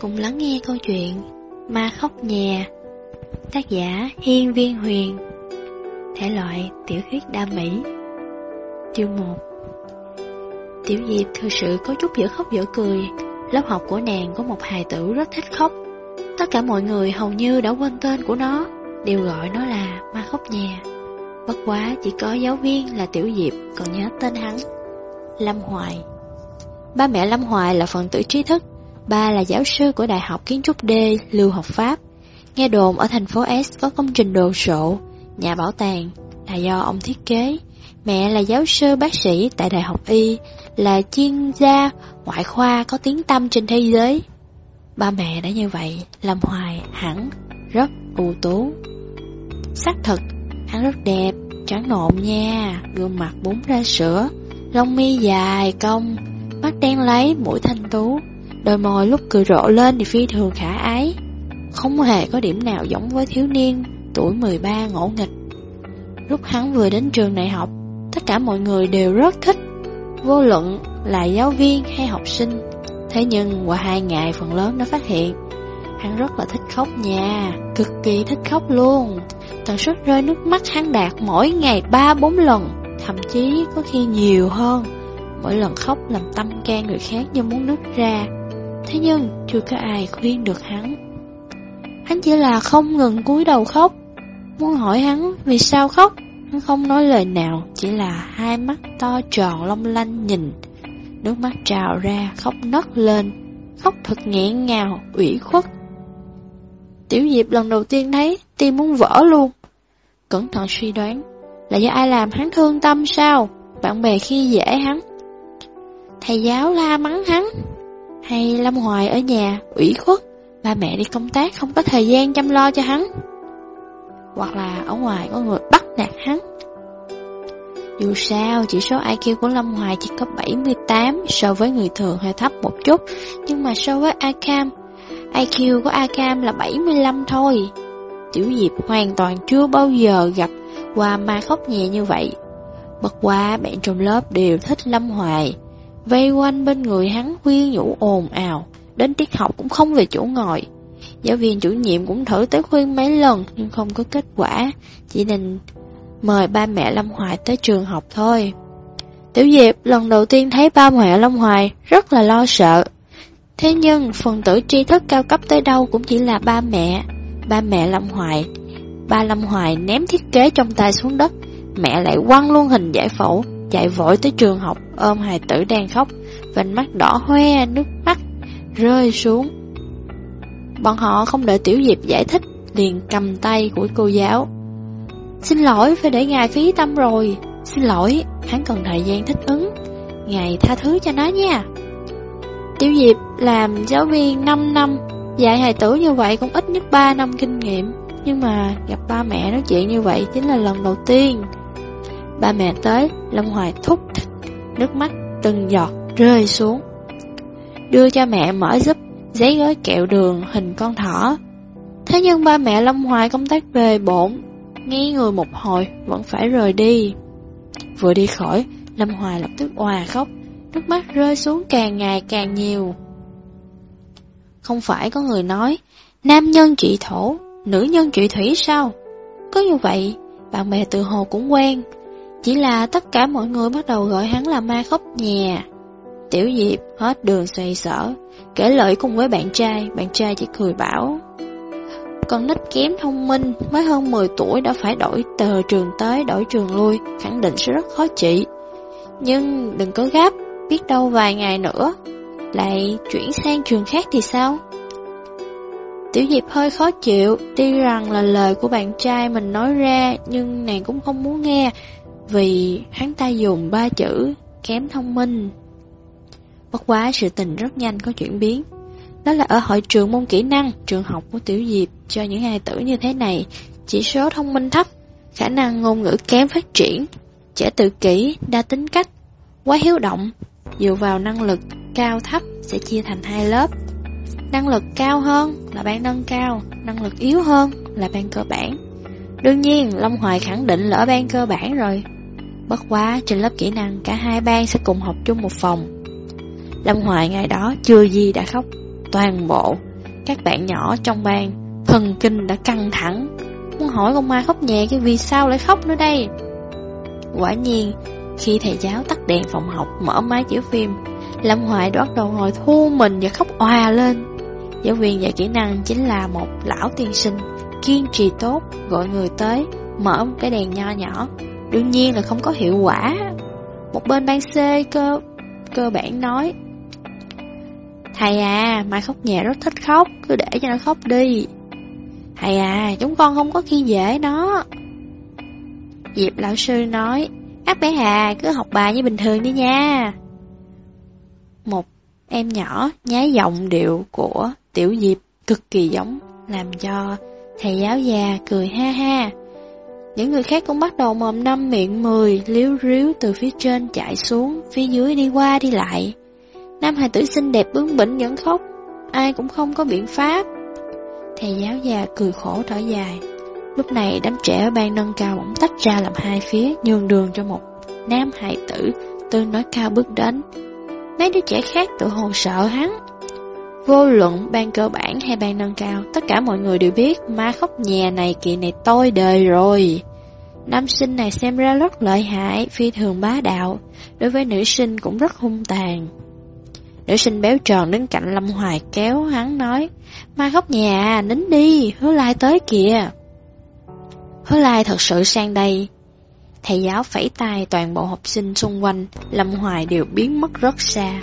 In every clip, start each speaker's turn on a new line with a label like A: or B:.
A: cùng lắng nghe câu chuyện Ma khóc nhà, Tác giả Hiên Viên Huyền, Thể loại tiểu thuyết đa mỹ, Chương 1 Tiểu Diệp thực sự có chút dở khóc dở cười. Lớp học của nàng có một hài tử rất thích khóc. Tất cả mọi người hầu như đã quên tên của nó, Đều gọi nó là ma khóc nhà. Bất quá chỉ có giáo viên là Tiểu Diệp còn nhớ tên hắn, Lâm Hoài. Ba mẹ Lâm Hoài là phần tử trí thức Ba là giáo sư của Đại học Kiến trúc D, Lưu học Pháp. Nghe đồn ở thành phố S có công trình đồ sộ, nhà bảo tàng là do ông thiết kế. Mẹ là giáo sư bác sĩ tại Đại học Y, là chuyên gia ngoại khoa có tiếng tăm trên thế giới. Ba mẹ đã như vậy, Lâm Hoài hẳn rất ưu tú. Xác thực, hắn rất đẹp, trắng nộn nha, gương mặt bún ra sữa, lông mi dài cong, mắt đen lấy, mũi thanh tú, Đôi môi lúc cười rộ lên thì phi thường khả ái. Không hề có điểm nào giống với thiếu niên, Tuổi 13 ngỗ nghịch. Lúc hắn vừa đến trường đại học, Tất cả mọi người đều rất thích. Vô luận là giáo viên hay học sinh. Thế nhưng qua hai ngày phần lớn đã phát hiện, Hắn rất là thích khóc nha, Cực kỳ thích khóc luôn. Tần suất rơi nước mắt hắn đạt mỗi ngày 3-4 lần, Thậm chí có khi nhiều hơn. Mỗi lần khóc làm tâm can người khác như muốn nứt ra. Thế nhưng chưa có ai khuyên được hắn. Hắn chỉ là không ngừng cúi đầu khóc. Muốn hỏi hắn vì sao khóc Hắn không nói lời nào Chỉ là hai mắt to tròn long lanh nhìn. Nước mắt trào ra khóc nấc lên Khóc thật nghẹn ngào, ủy khuất. Tiểu Diệp lần đầu tiên thấy Tim muốn vỡ luôn. Cẩn thận suy đoán Là do ai làm hắn thương tâm sao? Bạn bè khi dễ hắn. Thầy giáo la mắng hắn hay Lâm Hoài ở nhà, ủy khuất, ba mẹ đi công tác không có thời gian chăm lo cho hắn. Hoặc là ở ngoài có người bắt nạt hắn. Dù sao, chỉ số IQ của Lâm Hoài chỉ có 78 so với người thường hơi thấp một chút, nhưng mà so với Akam, IQ của Akam là 75 thôi. Tiểu Diệp hoàn toàn chưa bao giờ gặp qua ma khóc nhẹ như vậy. Bất quá bạn trong lớp đều thích Lâm Hoài, vây quanh bên người hắn khuyên nhủ ồn ào, đến tiết học cũng không về chỗ ngồi. Giáo viên chủ nhiệm cũng thử tới khuyên mấy lần nhưng không có kết quả, chỉ định mời ba mẹ Lâm Hoài tới trường học thôi. Tiểu Diệp lần đầu tiên thấy ba mẹ Lâm Hoài rất là lo sợ. Thế nhưng phần tử tri thức cao cấp tới đâu cũng chỉ là ba mẹ, ba mẹ Lâm Hoài. Ba Lâm Hoài ném thiết kế trong tay xuống đất, mẹ lại quăng luôn hình giải phẫu, chạy vội tới trường học ôm hài tử đang khóc, vành mắt đỏ hoe, nước mắt rơi xuống. Bọn họ không đợi Tiểu Diệp giải thích, liền cầm tay của cô giáo. Xin lỗi, phải để ngài phí tâm rồi. Xin lỗi, hắn cần thời gian thích ứng. Ngài tha thứ cho nó nha. Tiểu Diệp làm giáo viên 5 năm, dạy hài tử như vậy cũng ít nhất 3 năm kinh nghiệm. Nhưng mà gặp ba mẹ nói chuyện như vậy chính là lần đầu tiên. Ba mẹ tới, Lâm Hoài thúc thích, nước mắt từng giọt rơi xuống. Đưa cho mẹ mở giúp giấy gói kẹo đường hình con thỏ. Thế nhưng ba mẹ Lâm Hoài công tác về bổn, nghi người một hồi vẫn phải rời đi. Vừa đi khỏi, Lâm Hoài lập tức òa khóc, nước mắt rơi xuống càng ngày càng nhiều. Không phải có người nói, nam nhân trị thổ, nữ nhân trị thủy sao? Có như vậy, bạn bè từ hồ cũng quen, chỉ là tất cả mọi người bắt đầu gọi hắn là ma khóc nhà. Tiểu Diệp hết đường xoay sở, kể lợi cùng với bạn trai, bạn trai chỉ cười bảo. Con nít kém thông minh, mới hơn 10 tuổi đã phải đổi tờ trường tới, đổi trường lui, khẳng định sẽ rất khó trị. Nhưng đừng có gấp, biết đâu vài ngày nữa, lại chuyển sang trường khác thì sao? Tiểu Diệp hơi khó chịu, tuy rằng là lời của bạn trai mình nói ra, nhưng nàng cũng không muốn nghe, vì hắn ta dùng ba chữ kém thông minh. Bất quá sự tình rất nhanh có chuyển biến. Đó là ở hội trường môn kỹ năng, trường học của Tiểu Diệp cho những hài tử như thế này, chỉ số thông minh thấp, khả năng ngôn ngữ kém phát triển, trẻ tự kỷ, đa tính cách, quá hiếu động, dựa vào năng lực cao thấp sẽ chia thành hai lớp. Năng lực cao hơn là ban nâng cao, năng lực yếu hơn là ban cơ bản. Đương nhiên, Long Hoài khẳng định là ở ban cơ bản rồi, Bất quá trên lớp kỹ năng cả hai ban sẽ cùng học chung một phòng. Lâm Hoài ngày đó chưa gì đã khóc, Toàn bộ Các bạn nhỏ trong ban Thần kinh đã căng thẳng. Muốn hỏi con ma khóc nhẹ cái vì sao lại khóc nữa đây? Quả nhiên, Khi thầy giáo tắt đèn phòng học, Mở máy chiếu phim, Lâm Hoài bắt đầu ngồi thu mình và khóc òa lên. Giáo viên dạy kỹ năng chính là một lão tiên sinh, Kiên trì tốt, Gọi người tới, Mở một cái đèn nho nhỏ. Đương nhiên là không có hiệu quả. Một bên ban C cơ cơ bản nói Thầy à, Mai khóc nhẹ rất thích khóc Cứ để cho nó khóc đi. Thầy à, chúng con không có khi dễ nó. Diệp lão sư nói Các bé Hà cứ học bài như bình thường đi nha. Một em nhỏ nhái giọng điệu của Tiểu Diệp cực kỳ giống Làm cho thầy giáo già cười ha ha những người khác cũng bắt đầu mồm năm miệng mười, liếu ríu từ phía trên chạy xuống, phía dưới đi qua đi lại. Nam hài tử xinh đẹp bướng bỉnh vẫn khóc, ai cũng không có biện pháp. Thầy giáo già cười khổ thở dài. Lúc này đám trẻ ở ban nâng cao bỗng tách ra làm hai phía, nhường đường cho một nam hài tử tương nói cao bước đến. Mấy đứa trẻ khác tự hồ sợ hắn. Vô luận ban cơ bản hay ban nâng cao, tất cả mọi người đều biết ma khóc nhà này kỳ này tôi đời rồi. Nam sinh này xem ra rất lợi hại, phi thường bá đạo, đối với nữ sinh cũng rất hung tàn. Nữ sinh béo tròn đứng cạnh Lâm Hoài kéo hắn nói, ma khóc nhà, nín đi, hứa lai tới kìa. Hứa lai thật sự sang đây. Thầy giáo phẩy tay toàn bộ học sinh xung quanh, Lâm Hoài đều biến mất rất xa.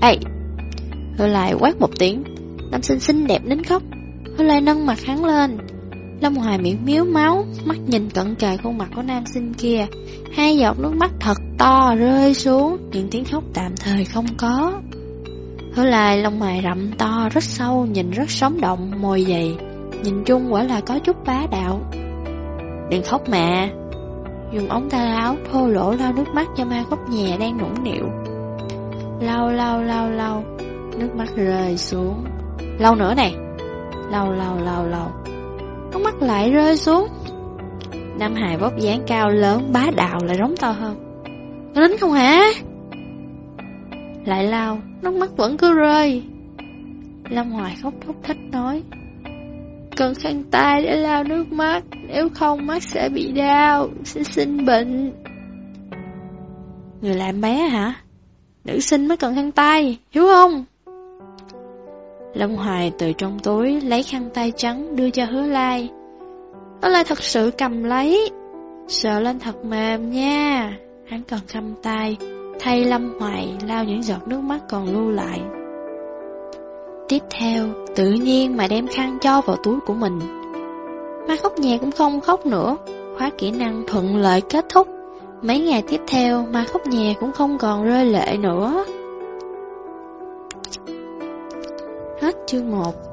A: Ê, Hứa lai quát một tiếng Nam sinh xinh đẹp nín khóc Hứa lai nâng mặt hắn lên Lâm Hoài miệng miếu máu, Mắt nhìn cận kề khuôn mặt của nam sinh kia. Hai giọt nước mắt thật to rơi xuống, những tiếng khóc tạm thời không có. Hứa lại lông mày rậm to, rất sâu, Nhìn rất sống động, môi dày, Nhìn chung quả là có chút bá đạo. Đừng khóc mẹ. Dùng ống tay áo thô lỗ lau nước mắt cho ma góc nhẹ đang nũng nịu. Lau lau lau lau, Nước mắt rơi xuống. Lâu nữa này. Lau lau lau lau. Nước mắt lại rơi xuống Nam Hải vóc dáng cao lớn, bá đạo lại rống to hơn lính đánh không hả? Lại lao, Nước mắt vẫn cứ rơi Lâm Hoài khóc thúc thích nói Cần khăn tay để lao nước mắt, Nếu không mắt sẽ bị đau, Sẽ sinh bệnh Người làm bé hả? Nữ sinh mới cần khăn tay, Hiểu không? Lâm Hoài từ trong túi lấy khăn tay trắng đưa cho hứa lai. Hứa lai thật sự cầm lấy. Sợ lên thật mềm nha. Hắn còn khăn tay, thay Lâm Hoài lao những giọt nước mắt còn lưu lại. Tiếp theo, tự nhiên mà đem khăn cho vào túi của mình. Má khóc nhẹ cũng không khóc nữa, khóa kỹ năng thuận lợi kết thúc. Mấy ngày tiếp theo mà khóc nhẹ cũng không còn rơi lệ nữa. Hết chương 1